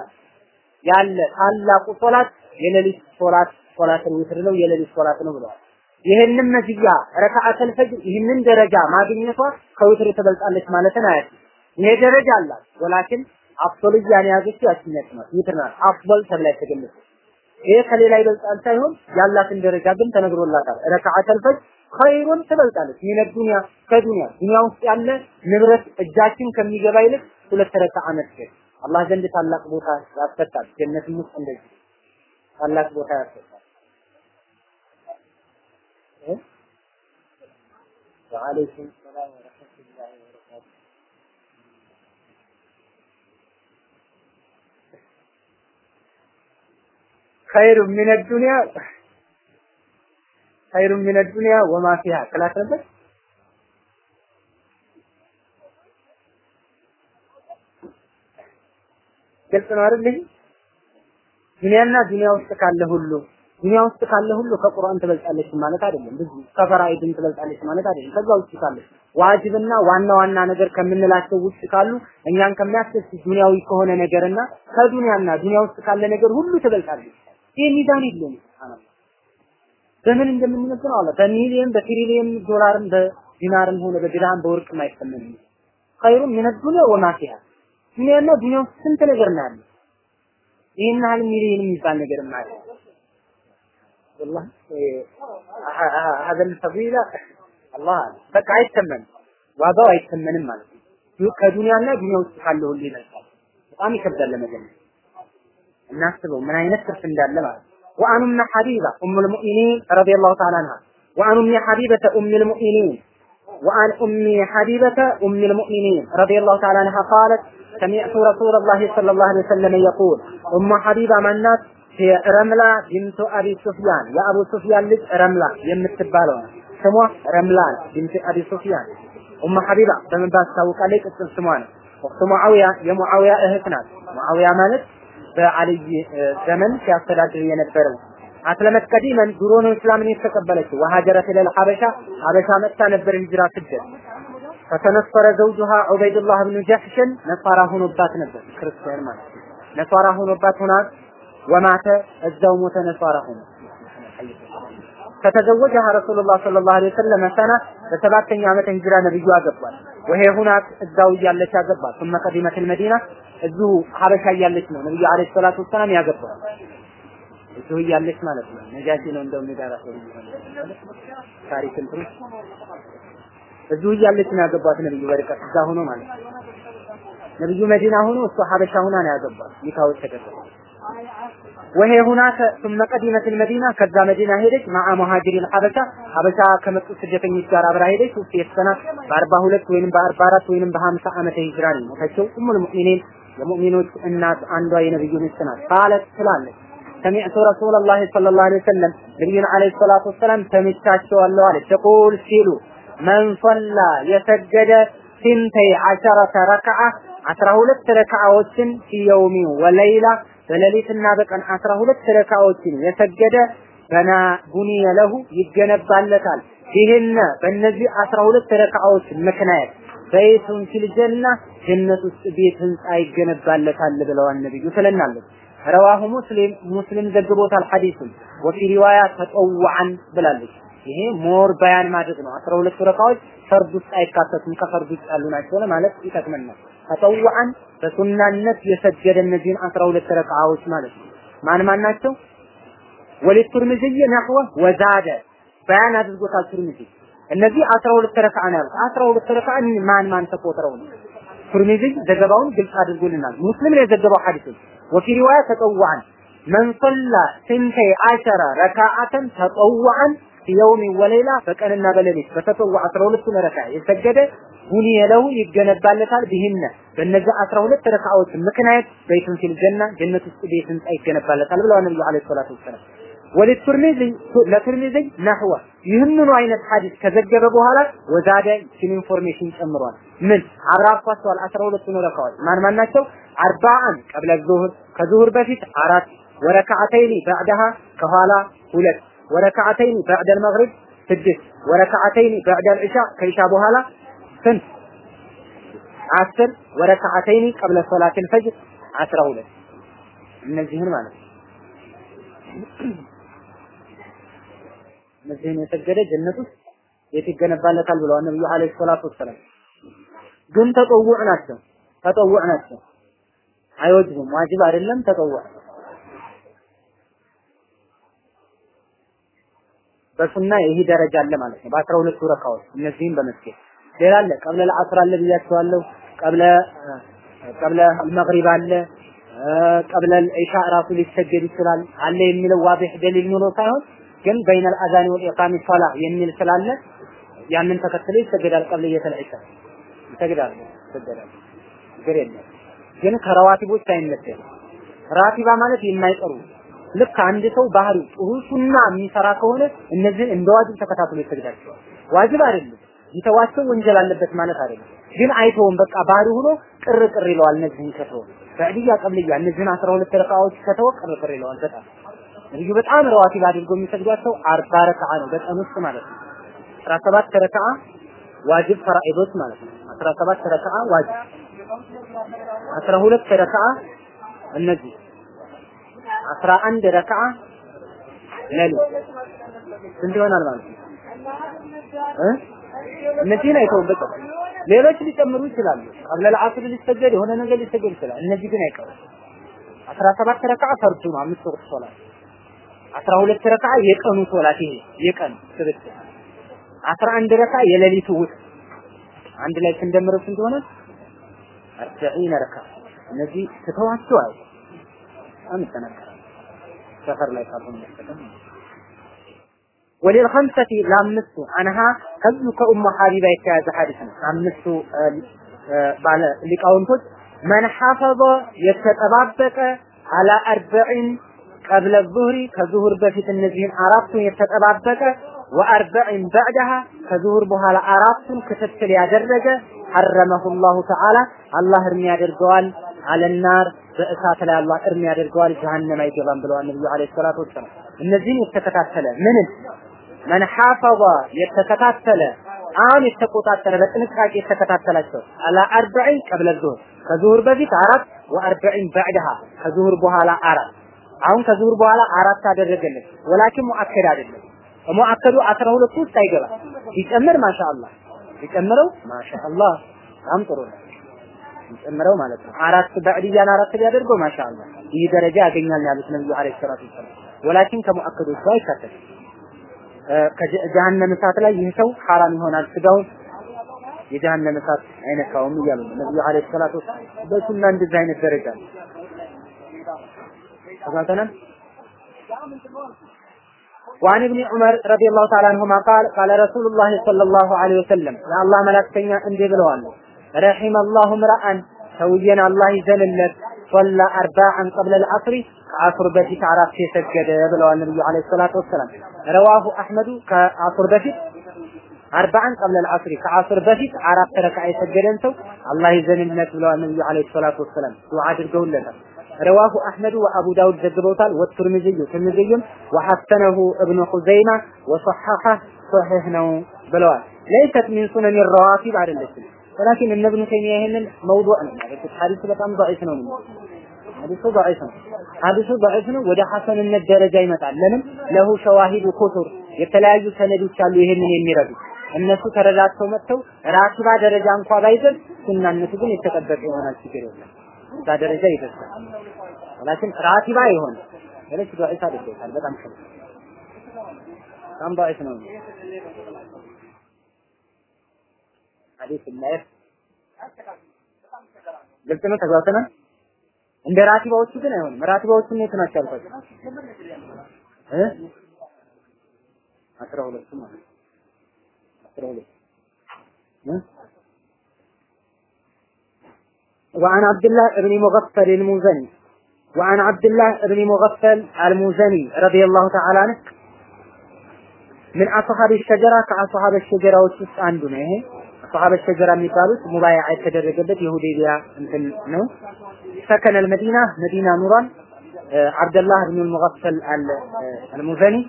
ያለ ታላቁ ሶላት የሌሊት ሶላት ሶላትን ዊትር ነው፣ የሌሊት ሶላት ነው ብለዋል። ይህንን መዝያ ረካዓተል ፈጅር ይህንን ደረጃ ማግኘቷ ከዊትር ትበልጣለች ማለትን አያትም። ይሄ ደረጃ አላት። ወላኪን አፍዶልያን የያዘችው ያችኛት ናት። ዊትር ናት። አፍዶል ተብላ የተገለጸች ይሄ ከሌላ ይበልጣል ሳይሆን ያላትን ደረጃ ግን ተነግሮላታል። ረካዓተል ፈጅር ኸይሩን ትበልጣለች ሚነ ዱንያ ከዱንያ ዱንያ ውስጥ ያለ ንብረት እጃችን ከሚገባ ይልቅ ሁለት ረካዓ መስገድ አላህ ዘንድ ታላቅ ቦታ ያሰጣል። ጀነትም ውስጥ እንደዚህ ታላቅ ቦታ ያሰጣል። وعليكم السلام ورحمة الله وبركاته። خير من الدنيا خير من الدنيا وما فيها خلاص ነበር። ግልጽ ነው አይደል? ዱንያና ዱንያ ውስጥ ካለ ሁሉ ዱንያ ውስጥ ካለ ሁሉ ከቁርአን ትበልጣለች ማለት አይደለም። ብዙ ከፈራኢድን ትበልጣለች ማለት አይደለም። ከዛ ውጭ ካለ ዋጅብና ዋና ዋና ነገር ከምንላቸው ውጭ ካሉ እኛን ከሚያስደስት ዱንያዊ ከሆነ ነገርና ከዱንያና ዱንያ ውስጥ ካለ ነገር ሁሉ ትበልጣለች። ይህ ሚዛን የለም። በምን እንደምንመዝነው አለ በሚሊየን በትሪሊየን ዶላርም በዲናርም ሆነ በድርሃም በወርቅም አይተመንም። ኸይሩ ሚነ ዱንያ ወማ ፊሃ ዱንያና ዱንያ ውስጥ ስንት ነገር ነው ያለው። ይህን ያህል ሚሊዮን የሚባል ነገር ማለት والله هذا الفضيلة الله በቃ አይተመንም ዋጋው አይተመንም ማለት ነው። ከዱንያና ዱንያ ውስጥ ካለው ሁሉ ይበልጣል። በጣም ይከብዳል ለመገመት። እናስበው ምን አይነት ትርፍ እንዳለ ማለት ነው። وعن ام حبيبه ام المؤمنين رضي الله تعالى عنها وعن ام حبيبه ام المؤمنين وعن ام حبيبه ام المؤمنين رضي الله تعالى عنها قالت سمعت رسول الله صلى الله عليه وسلم يقول ام حبيبه من الناس هي رملة بنت ابي سفيان يا ابو سفيان ልጅ ረምላ የምትባለው ስሟ ረምላ ቢንት አቢ ሱፊያን ኡም ሐቢባ በምን ታስታውቃለች? ቅጽል ስሟ ነው። ወቅቱ ሙዓዊያ የሙዓዊያ እህት ናት። ሙዓዊያ ማለት በአልይ ዘመን ሲያስተዳድር የነበረው አስለመት ቀዲመን ድሮ ነው እስላምን የተቀበለችው። ወሀጀረት ኢለል ሐበሻ ሐበሻ መጥታ ነበር ሂጅራ ስደት። ፈተነሰረ ዘውጁሃ ዑበይዱላህ ብኑ ጀሕሽን ነሳራ ሆኖባት ነበር፣ ክርስቲያን ማለት ነው። ነሳራ ሆኖባት ሆናት ወማተ እዛው ሞተ፣ ነሳራ ሆኖ ከተዘወጀሃ ረሱሉላህ ሰለላሁ ዐለይሂ ወሰለም ሰና በሰባተኛ ዓመተ ሂጅራ ነብዩ አገቧት። ወሄ ሁናት እዛው እያለች አገባት። ثم قدمت المدينه እዚሁ ሐበሻ እያለች ነው ነብዩ ዐለይሂ ሰላቱ ወሰላም ያገቧት። እዚሁ እያለች ማለት ነው። ነጃሺ ነው እንደው የሚዳራ ሰው ታሪክ እንትኑ እዚሁ እያለች ነው ያገባት ነብዩ በርቀት እዛ ሆኖ ማለት ነው። ነብዩ መዲና ሆኖ እሷ ሀበሻ ሆና ነው ያገባት። ኒካው ተደረገ። وهي هناك ثم قدمت المدينة ከዛ መዲና ሄደች مع مهاجر الحبشة ሀበሻ ከመጡ ስደተኞች ጋር አብራ ሄደች ሶስት የተሰና በ42 ወይንም በ44 ወይንም በ50 ዓመተ ሂጅራ ነው ሞተችው ኡሙል ሙእሚኒን የሙእሚኖች እናት አንዷ የነብዩ ሚስት ናት። ቃለት ትላለች ሰሚዕቱ ረሱለላህ ሰለላሁ ዐለይሂ ወሰለም ነብዩን ዐለይሂ ሰላቱ ወሰላም ሰምቻቸዋለሁ አለች። ተቁል ሲሉ መን ሶላ የሰገደ ሲንተይ ዐሸረተ ረክዓ አስራ ሁለት ረክዓዎችን ፊየውሚ ወለይላ በሌሊትና በቀን አስራ ሁለት ረክዓዎችን የሰገደ በና بني له ይገነባለታል። بهن በእነዚህ አስራ ሁለት ረክዓዎች ምክንያት بيت في الجنة ጀነት ውስጥ ቤት ህንጻ ይገነባለታል ብለዋል ነብዩ ትለናለች። رواه ሙስሊም ሙስሊም ዘግቦታል ሐዲሱን وفي رواية تطوعا ብላለች። ይሄ more بيان ማድረግ ነው። አስራ ሁለቱ ረካዎች ፈርድ ውስጥ አይካተቱም ከፈርድ ውስጥ ያሉ ናቸው ለማለት ይጠቅመናል። تطوعا በሱናነት የሰገደ እነዚህን አስራ ሁለት ረካዎች ማለት ነው። ማን ማን ናቸው? وللترمذي نحوه وزاد بيان አድርጎታል ቱርሚዚ። እነዚህ አስራ ሁለት ረካ ነው ያሉት። አስራ ሁለት ረካ ማን ማን ተቆጥረው ነው? ቱርሚዚ ዘገባውን ግልጽ አድርጎልናል። ሙስሊም ነው የዘገበው ሐዲሱን وفي رواية تطوعا من صلى اثنتي عشرة ركعة تطوعا يوم وليلة በቀንና በሌሊት በተጠዋ 12 ረካ የሰገደ بني له ይገነባለታል بهن በእነዚህ 12 ረካዎች ምክንያት بيت في الجنة ጀነት ውስጥ ቤት ህንጻ ይገነባለታል ብለዋል ነብዩ عليه الصلاة والسلام። وللترمذي للترمذي نحوه ይህንኑ አይነት ሐዲስ ከዘገበ በኋላ وزاد ሲን information ጨምሯል። ምን አብራርቷቸዋል? 12 ረካዎች ማን ማን ናቸው? أربعا قبل الظهر ከዙሁር በፊት አራት وركعتين بعدها ከኋላ ሁለት وركعتين بعد المغرب ስድስት وركعتين بعد العشاء ከኢሻ በኋላ ስንት አስር ወረካዓተይኒ ቀብለ ሶላቲል ፈጅር አስራ ሁለት እነዚህን ማለት ነው። እነዚህን የሰገደ ጀነት ውስጥ የት ይገነባለታል ብለዋል ነብዩ አለይሂ ሰላቱ ወሰላም። ግን ተጠውዕ ናቸው። ተጠውዕ ናቸው አይወጅቡም። ዋጅብ አይደለም ተጠውዕ በሱና ይሄ ደረጃ አለ ማለት ነው። በአስራ ሁለቱ ረካዎች እነዚህም በመስገድ ሌላ አለ። ቀብለ ለአስር አለ ብያቸዋለሁ። ቀብለ ቀብለ መግሪብ አለ። ቀብለ ኢሻ ራሱ ሊሰገድ ይችላል አለ የሚለው ዋዲህ ደሊል ኖሮ ሳይሆን ግን በይነ አልአዛን ወልኢቃሚ ሶላ የሚል ስላለ ያንን ተከትሎ ይሰገዳል። ቀብለ ኢሻ ይሰገዳል ይሰገዳል። ችግር የለም። ግን ከረዋቲቦች አይነጠል። ራቲባ ማለት የማይቀሩ ልክ አንድ ሰው ባህሪው ጥሩ ሱና የሚሰራ ከሆነ እነዚህን እንደ ዋጅብ ተከታትሎ ይሰግዳቸዋል። ዋጅብ አይደለም ይተዋቸው ወንጀል አለበት ማለት አይደለም። ግን አይተውም በቃ ባህሪ ሆኖ ቅር ቅር ይለዋል። እነዚህን ከተወ በዕድያ ቀብልያ እነዚህን 12 ረካዎች ከተወ ቅር ቅር ይለዋል በጣም ነብዩ በጣም ረዋቲብ አድርገው የሚሰግዷቸው አርባ ረካዓ ነው በቀን ውስጥ ማለት ነው። 17 ረካዓ ዋጅብ ፈራኢዶች ማለት ነው። 17 ረካዓ ዋጅብ 12 ረካዓ እነዚህ አስራ አንድ ረክዓ ሌሊት ስንት ይሆናል ማለት ነው እነዚህን አይተውም በቃ ሌሎች ሊጨምሩ ይችላሉ። ቀብለ ለአስር ሊሰገድ የሆነ ነገር ሊሰገድ ይችላል። እነዚህ ግን አይቀሩም። 17 ረክዓ ፈርዱ ነው አምስት ወቅት ሶላት 12 ረክዓ የቀኑ ሶላት ይሄ የቀኑ ስብስብ 11 ረክዓ የሌሊቱ ውስጥ አንድ ላይ ስንደምረው ስንት ሆነ? 40 ረክዓ እነዚህ ትተዋቸው አይ በጣም ይጠነከራል። ሰፈር ላይ ካልሆነ በስተቀር ወለልኸምሰቲ ለአምስቱ አንሃ ከዚሁ ከኡሙ ሐቢባ የተያዘ ሐዲስ ነው። አምስቱ ባለ ሊቃውንቶች መን ሐፈظ የተጠባበቀ አላ አርበዒን ቀብለ ዙህሪ ከዙሁር በፊት እነዚህን አራቱን የተጠባበቀ ወአርበዒን በዕደሃ ከዙሁር በኋላ አራቱን ክትትል ያደረገ ሐረመሁ ላሁ ተዓላ አላህ እርም ያደርገዋል አለናር በእሳት ላይ አላህ እርም ያደርገዋል ጀሃነም አይገባም ብለዋል ነብዩ አለይሂ ሰላቱ ወሰላም። እነዚህን የተከታተለ ምንም መን ሐፈظ የተከታተለ አሁን የተቆጣጠረ በጥንቃቄ የተከታተላቸው አላ አርበዒን ቀብለ ዙሁር ከዙሁር በፊት አራት ወአርበዒን በዕደሃ ከዙሁር በኋላ አራት አሁን ከዙሁር በኋላ አራት አደረገልን። ወላኪን ሙአከድ አይደለም። ሙአከዱ አስራ ሁለቱ ውስጥ አይገባ ሲጨምር ማሻአላህ ሲጨምረው ማሻአላህ። በጣም ጥሩ ነው። ሲጨምረው ማለት ነው። አራት በዕድያን አራት ቢያደርገው ማሻአላህ ይህ ደረጃ ያገኛል ያሉት ነብዩ አለይሂ ሰላቱ ወሰላም። ወላኪን ከሙአከዶቹ አይካተትም ከጀሃነም እሳት ላይ ይህ ሰው ሐራም ይሆናል ስጋውን የጀሃነም እሳት አይነካውም እያሉ ነው ነብዩ አለይሂ ሰላቱ በሱና እንደዚህ አይነት ደረጃ ነው። ተጋተናል ዋን ابن عمر رضي الله አንሁማ عنهما قال قال رسول الله صلى الله عليه وسلم يا الله ملاكتኛ እንዲህ ብለዋል رحم الله امرأ አላህ ይዘንለት ሶላ አርባዓን ቀብለ ልአስሪ ከአሱር በፊት አራት የሰገደ ብለዋል ነቢዩ ዓለይሂ ሰላቱ ወሰላም። ረዋሁ አሕመዱ ከአሱር በፊት አርባዓን ቀብለ ልአስሪ ከአሱር በፊት አራት ረካዓ የሰገደን ሰው አላህ ይዘንለት ብለዋል ነቢዩ ዓለይሂ ሰላቱ ወሰላም። ዱዓ አድርገውለታል። ረዋሁ አሕመዱ ወአቡ ዳውድ ዘግበውታል። ወትርሚዝዩ ትርሚዝዩም ወሐሰነሁ እብኑ ኹዘይማ ወሰሐሐ ሶሒህ ነው ብለዋል። ለይሰት ሚን ሱነን ረዋቲብ አይደለችም። ወላኪን እነ እብኑ ተይሚያ ይሄንን መውዱዕ ነው ያደረጉት። ሐዲሱ በጣም ضعيف ነው ነው ሐዲሱ ضعيف ነው። ሐዲሱ ضعيف ነው። ወደ ሐሰንነት ደረጃ ይመጣል። ለምን ለሁ ሸዋሂዱ ኩቱር የተለያዩ ሰነዶች አሉ ይሄንን የሚረዱ እነሱ ተረዳቸው መጥተው ራቲባ ደረጃ እንኳ ባይዘል ሱናነቱ ግን የተጠበቀ ይሆናል። ችግር የለም። እዛ ደረጃ ይደርሳል። ወላኪን ራቲባ ይሆን ሌሎች ዱዓኢት አድርገውታል። በጣም ከ በጣም ዱዓኢት ነው። ሐዲስ ማየት ግልጽ ነው። ተግባብተናል። እንደ ራቲባዎቹ ግን አይሆንም። ራቲባዎቹ የት ናቸው አልኳቸው እ አስራ ሁለቱ ማለት አስራ ሁለቱ وعن عبد الله بن مغفل المزني. وعن عبد الله بن مغفل المزني رضي الله تعالى عنه. من أصحاب الشجرة كأصحاب الشجرة وشوف عندنا إيه أصحاب الشجرة مثالوت مبايعة የተደረገበት የሁዴይቢያ እንትን ነው። سكن المدينة مدينة نورا عبد الله بن المغفل المزني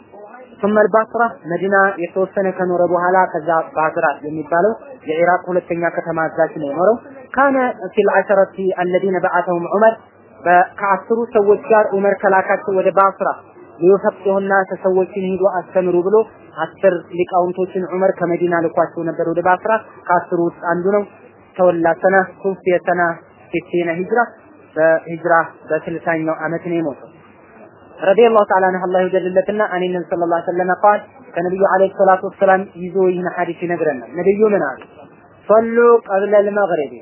ثم البصرة مدينة የተወሰነ ከኖረ በኋላ ከዛ ባስራ የሚባለው የኢራቅ ሁለተኛ ከተማ አዛዥ ነው የኖረው ካነ ፊል ዐሸረቲ አለዚነ በዐተሁም ዑመር ከአስሩ ሰዎች ጋር ዑመር ከላካቸው ወደ ባስራ ሊፈቅሁና ሰዎችን ሂዶ አስተምሩ ብሎ አስር ሊቃውንቶችን ዑመር ከመዲና ልኳቸው ነበር ወደ ባስራ ከአስሩ ውስጥ አንዱ ነው ተወላ ሰና ሱፊየ ሰና ሲቲነ ሂጅራ በሂጅራ በስልሳኛው ዓመት ነው የሞተው ረዲየላሁ ተዓላ አንሁ አላህ ይወደድለትና አኔ ነብዩ ሰለላሁ ዐለይሂ ወሰለም ቃል ከነብዩ ዐለይሂ ሰላቱ ወሰላም ይዞ ይህን ሐዲስ ይነግረናል። ነብዩ ምን አሉ? ሰሉ ቀብለ ልመግሪብ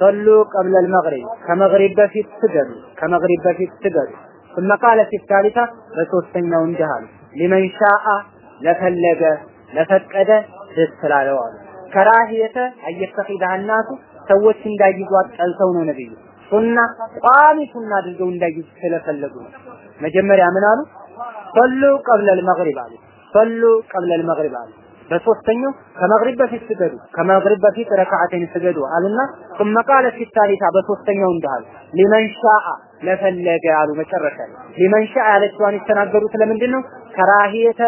ሰሉ ቀብለ ልመግሪብ ከመግሪብ በፊት ስገዱ፣ ከመግሪብ በፊት ስገዱ። ثم قال في الثالثة በሶስተኛው እንዲህ አሉ ሊመን ሻአ ለፈለገ ለፈቀደ ደስ ስላለው አሉ ከራህየተ አየተኺዳህ ናሱ ሰዎች እንዳይዟት ጠልተው ነው ነብዩ ሱና ቋሚ ሱና አድርገው እንዳይዙ ስለፈለጉ ነው። መጀመሪያ ምን አሉ? ሰሉ ቀብለ ልመግሪብ አሉ። ሰሉ ቀብለ ልመግሪብ አሉ። በሶስተኛው ከመግሪብ በፊት ስገዱ፣ ከመግሪብ በፊት ረካዓተን ስገዱ አሉና ثم قال في الثالثة በሶስተኛው እንዳሉ ሊመን ሻአ ለፈለገ አሉ። መጨረሻ ሊመን ሻአ ያለችዋን የተናገሩት ለምንድን ነው? ከራሂየተ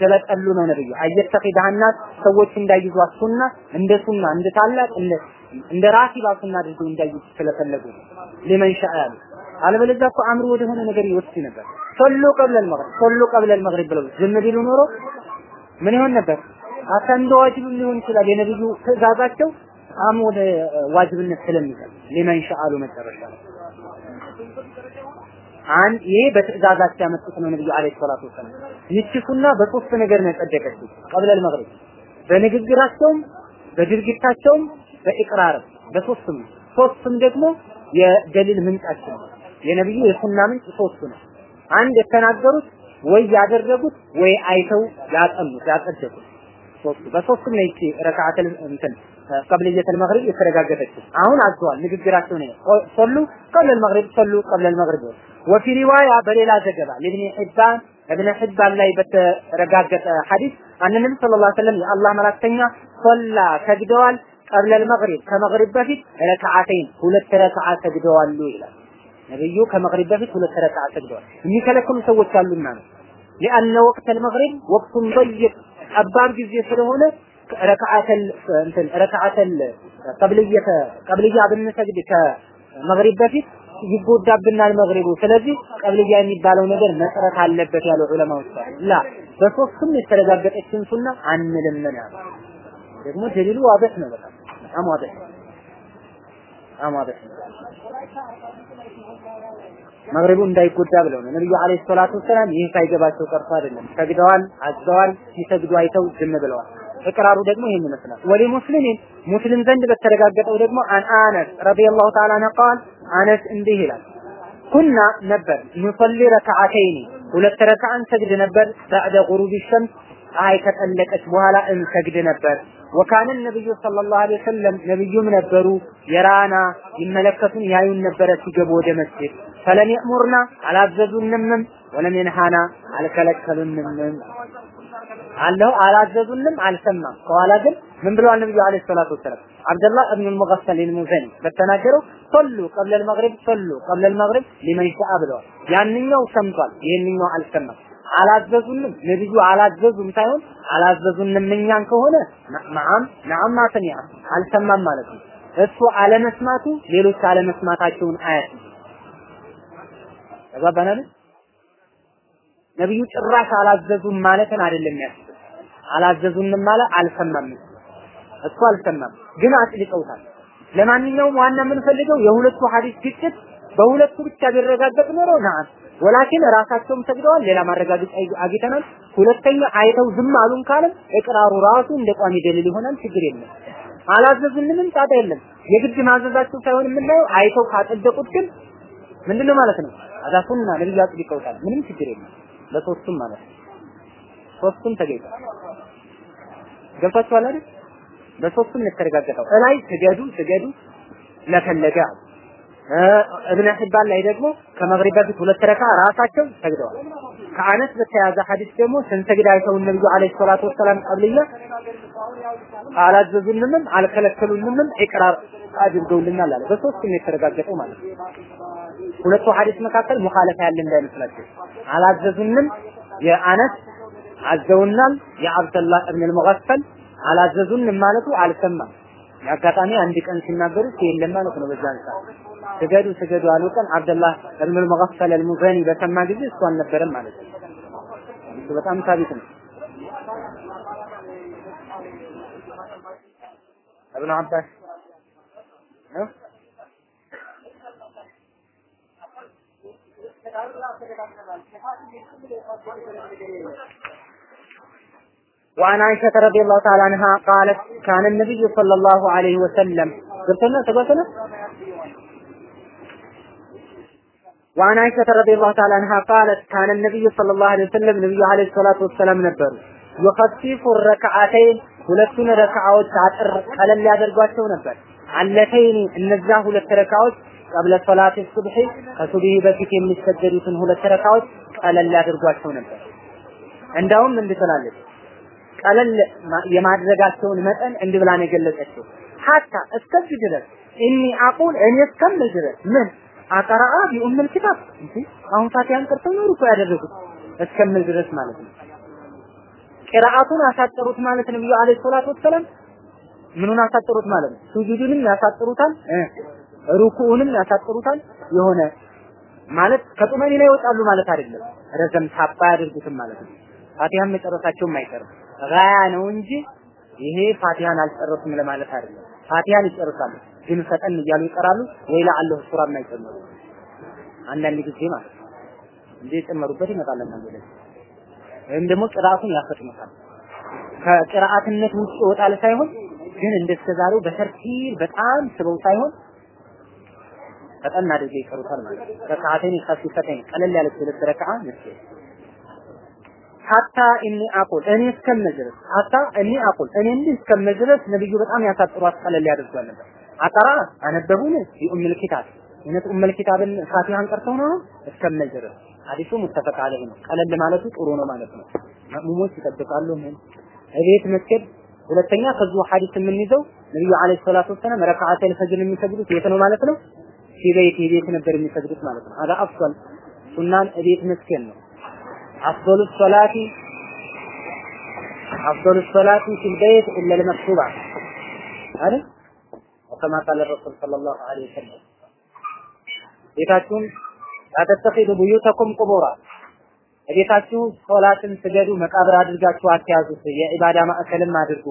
ስለጠሉ ነው ነብዩ አየተኺዳህናት ሰዎች እንዳይዟት ሱና እንደ ሱና እንደ ታላቅ እንደ ራሲ ባሱና አድርገው እንዳዩት ስለፈለጉ ለመንሻ ያሉ። አለበለዚያ እኮ አእምሮ ወደሆነ ነገር ይወስድ ነበር። ሶሉ ቀብለል መግሪብ ሶሉ ቀብለል መግሪብ ብለው ዝም ቢሉ ኖሮ ምን ይሆን ነበር? አታ ዋጅብ ሊሆን ይችላል የነብዩ ትእዛዛቸው አም ወደ ዋጅብነት ስለሚቀር ሊመን ሻአሉ መጨረሻ አንድ ይሄ በትእዛዛቸው ያመጡት ነው ነብዩ አለይሂ ሰላቱ ወሰለም። ይቺ በሶስት ነገር ነው የጸደቀችው ቀብለል መግሪብ በንግግራቸውም በድርጊታቸውም በኢቅራርም በሶስቱም ሶስቱም ደግሞ የደሊል ምንጫችን ነው። የነብዩ የሱና ምንጭ ሶስቱ ነው። አንድ የተናገሩት ወይ ያደረጉት ወይ አይተው ያጠኑት ያጸደቁት ሶስቱ በሶስቱም ይቺ ረካዓተል እንትን ቀብልየተል መግሪብ የተረጋገጠችው። አሁን አዘዋል ንግግራቸው ነው ሶሉ ቀብለል መግሪብ ሶሉ ቀብለል መግሪብ ወፊ ሪዋያ በሌላ ዘገባ ለኢብኑ ሒባን እብነ ሒባን ላይ በተረጋገጠ ሐዲስ አን ነብዩ ሰለላሁ ዐለይሂ ወሰለም የአላህ መላክተኛ ሶላ ሰግደዋል ቀብለ ልመግሪብ ከመግሪብ በፊት ረክዓተይን ሁለት ረክዓ ሰግደዋሉ ይላል ነብዩ ከመግሪብ በፊት ሁለት ረክዓ ሰግደዋል። የሚከለክሉ ሰዎች አሉና ነው لأن وقت المغرب وقت ضيق ጠባብ ጊዜ ስለሆነ ረክዓተል እንትን ረክዓተል ቀብልየ ቀብልያ ብንሰግድ ከመግሪብ በፊት ይጎዳብናል መግሪቡ። ስለዚህ ቀብልያ የሚባለው ነገር መቅረት አለበት ያሉ ዑለማዎች አሉ። ላ በሶስቱም የተረጋገጠችን ሱና አንልም ደግሞ ደሊሉ ዋበት ነው በጣም በጣም ዋضح በጣም እንዳይጎዳ ብለው ነው ነብዩ አለይሂ ሰላቱ ወሰላም። ይህ ሳይገባቸው ቀርቶ አይደለም፣ ሰግደዋል፣ አዘዋል፣ ሲሰግዱ አይተው ዝም ብለዋል። እቅራሩ ደግሞ ይሄን ይመስላል። ወሊ ሙስሊሚን ሙስሊም ዘንድ በተረጋገጠው ደግሞ አን አነስ ረዲየላሁ ተዓላ ዐንሁ ቃል አነስ እንዲህ ይላል ኩና ነበር ኑሰሊ ረክዓተይኒ ሁለት ረክዓ እንሰግድ ነበር ባዕደ ጉሩቢ ሸምስ ፀሐይ ከጠለቀች በኋላ እንሰግድ ነበር ወካነ ነብዩ ሰለላሁ ዐለይሂ ወሰለም ነብዩም ነበሩ። يرانا ይመለከቱን ያዩን ነበረ ሲገቡ ወደ መስጊድ። فلم يأمرنا አላዘዙንምም ولم ينهنا አልከለከሉንምም። አለው አላዘዙንም አልሰማም። ከኋላ ግን ምን ብለዋል ነብዩ አለይሂ ሰላቱ ወሰለም አብደላህ እብኑ ልሙገፈል ልሙዘኒ በተናገረው ሶሉ ቀብለ ልመግሪብ ሶሉ ቀብለ ልመግሪብ ሊመን ብለዋል። ያንኛው ሰምቷል ይህንኛው አልሰማም አላዘዙንም። ነብዩ አላዘዙም ሳይሆን አላዘዙንም እኛን ከሆነ ነዓም ነዓም ማሰሚያ አልሰማም ማለት ነው። እሱ አለመስማቱ ሌሎች አለመስማታቸውን አያት። ተባባናል ነብዩ ጭራሽ አላዘዙም ማለትን አይደለም ያስ አላዘዙንም ማለት አልሰማም። እሱ አልሰማም ግን አጥልቀውታል ለማንኛውም ዋና የምንፈልገው የሁለቱ ሐዲስ ግጭት በሁለቱ ብቻ ቢረጋገጥ ኖሮ ነዓም ወላኪን ራሳቸውም ሰግደዋል ሌላ ማረጋገጫ አግኝተናል። ሁለተኛ አይተው ዝም አሉን ካለም እቅራሩ ራሱ እንደ ቋሚ ደሊል ይሆናል ችግር የለም። አላዘዙንም ጣጣ የለም። የግድ ማዘዛቸው ሳይሆን የምናየው አይተው ካጸደቁት ግን ምንድነው ማለት ነው? አዛፉና ነብዩ አጥልቀውታል ምንም ችግር የለም። ለሶስቱም ማለት ነው። ሶስቱም ተገኝቷል ገብታችኋል አይደል? በሶስቱም የተረጋገጠው። እላይ ስገዱ ስገዱ ለፈለገ እብነ ሒባን ላይ ደግሞ ከመግሪብ በፊት ሁለት ረካ ራሳቸው ሰግደዋል። ከአነስ በተያዘ ሐዲስ ደግሞ ስንሰግድ አይተውን ነብዩ አለይሂ ሰላቱ ወሰላም ቀብልያ አላዘዙንምም አልከለከሉንምም ኢቅራር አድርገውልናል አለ። በሶስቱም የተረጋገጠው ማለት ነው። ሁለቱ ሐዲስ መካከል ሙኻለፋ ያለ እንዳይመስላችሁ። አላዘዙንም የአነስ አዘውናል የአብደላህ እብን አልሙገፈል አላዘዙንም ማለቱ አልሰማም። የአጋጣሚ አንድ ቀን ሲናገሩት የለም ማለት ነው በዛን ሰዓት ስገዱ ስገዱ አሉ ቀን አብደላህ እብን አልሙገፈል አልሙዘኒ በሰማ ጊዜ እሱ አልነበረም ማለት ነው። እሱ በጣም ሳቢት ነው። እብኑ አባስ ነው وعن عائشة رضي الله تعالى عنها قالت كان النبي صلى الله عليه وسلم قلتنا تقولنا وعن عائشة رضي الله تعالى عنها قالت كان النبي صلى الله عليه وسلم النبي عليه الصلاة والسلام ነበር يخفف الركعتين ሁለቱን ረካዓዎች አጥር ቀለል ያደርጓቸው ነበር አለተይኒ እነዛ ሁለት ረካዎች ቀብለ ሶላት ሱብሒ ከሱብሂ በፊት የሚሰገዱትን ሁለት ረካዎች ቀለል ያደርጓቸው ነበር እንዳውም እንዲህ ትላለች ቀለል የማድረጋቸውን መጠን እንዲህ ብላ ነው የገለጸችው ሀታ እስከዚህ ድረስ እኒ አቁል እኔ እስከምል ድረስ ምን አቀራአ ቢኡምል ኪታብ። አሁን ፋቲሃን ቀርተው ነው እኮ ያደረጉት እስከምል ድረስ ማለት ነው። ቅራአቱን አሳጠሩት ማለት ነብዩ አለይሂ ሰላቱ ወሰለም ምኑን አሳጠሩት ማለት ነው? ሱጁዱንም ያሳጥሩታል ሩኩኡንም ያሳጥሩታል የሆነ ማለት ከጡመኒና ይወጣሉ ማለት አይደለም። ረዘም ታባ ያደርጉትም ማለት ነው። ፋቲሃን መጨረሳቸውም አይቀርም። ጋያ ነው እንጂ ይሄ ፋቲሃን አልጨረሱም ለማለት አይደለም። ፋቲሃን ይጨርሳሉ ግን ፈጠን እያሉ ይቀራሉ ወይ ለአላህ ሱራ የማይጨምሩ። አንዳንድ ጊዜ ማለት እንጂ የጨመሩበት ይመጣል አንዳንድ ጊዜ። ወይም ደግሞ ቅራአቱን ያፈጥኑታል። ከቅራአትነት ውጭ ይወጣል ሳይሆን ግን እንደስተዛሬው በተርቲል በጣም ስበው ሳይሆን ፈጠን አድርገው ይቀሩታል ማለት ነው። ረካዓተን ከፊፈተን ቀለል ያለች ሁለት ረካዓ መስጊድ ሀታ እኒ አቁል እኔ እስከምድረስ ሀታ እኒ አቁል እኔ እንዲህ እስከምድረስ ነብዩ በጣም ያሳጥሯት ቀለል ያደርጓል ነበር አጠራ አነበቡን የኡሙል ኪታብ እውነት ኡሙል ኪታብን ፋቲሃን ቀርተው ነው እስከምን ድረስ ሐዲሱ ሙተፈቅ አለህ ነው። ቀለል ማለቱ ጥሩ ነው ማለት ነው። መእሙሞች ይጠብቃሉ ምን እቤት መስገድ። ሁለተኛ ከዚሁ ሐዲስ የምንይዘው ነብዩ አለይሂ ሰላቱ ወሰለም ረካዓተል ፈጅር የሚሰግዱት የት ነው ማለት ነው? ሲቤት የቤት ነበር የሚሰግዱት ማለት ነው። አዳ አፍሷል ሱናን እቤት መስገድ ነው። أفضل الصلاة أفضل الصلاة في إلا المكتوبة አይደል وكما قال الرسول صلى الله عليه وسلم ቤታችሁን አተተኺዱ ቡዩተኩም ቁቡራ ቤታችሁ ሶላትን ስገዱ መቃብር አድርጋችሁ አትያዙት የኢባዳ ማዕከልም አድርጉ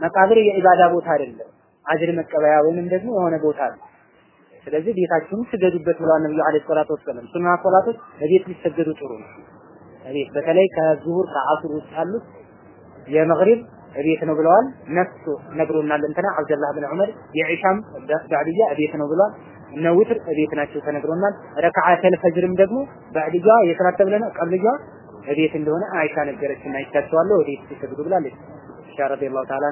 መቃብር የኢባዳ ቦታ አይደለም አጅር መቀበያ ወይንም ደግሞ የሆነ ቦታ ነው ስለዚህ ቤታችሁን ስገዱበት ብለዋል ነብዩ አለይሂ ሰላቱ ወሰለም ሱና ሶላቶች በቤት ሊሰገዱ ጥሩ ነው እቤት በተለይ ከዙሁር ከአሱር ውስጥ ያሉት የመግሪብ እቤት ነው ብለዋል። ነፍሱ ነግሮናል። እንትና አብደላህ ብን ዑመር የኢሻም ባዕድያ እቤት ነው ብለዋል። እነ ውትር እቤት ናቸው ተነግሮናል። ረክዓተል ፈጅርም ደግሞ ባዕድያ የሰላት ተብለና ቀብልያ እቤት እንደሆነ አይሻ ነገረችን። አይቻቸዋለሁ ወዴት ሲሰግዱ ብላለች። ኢሻ ረዲየላሁ ተዓላ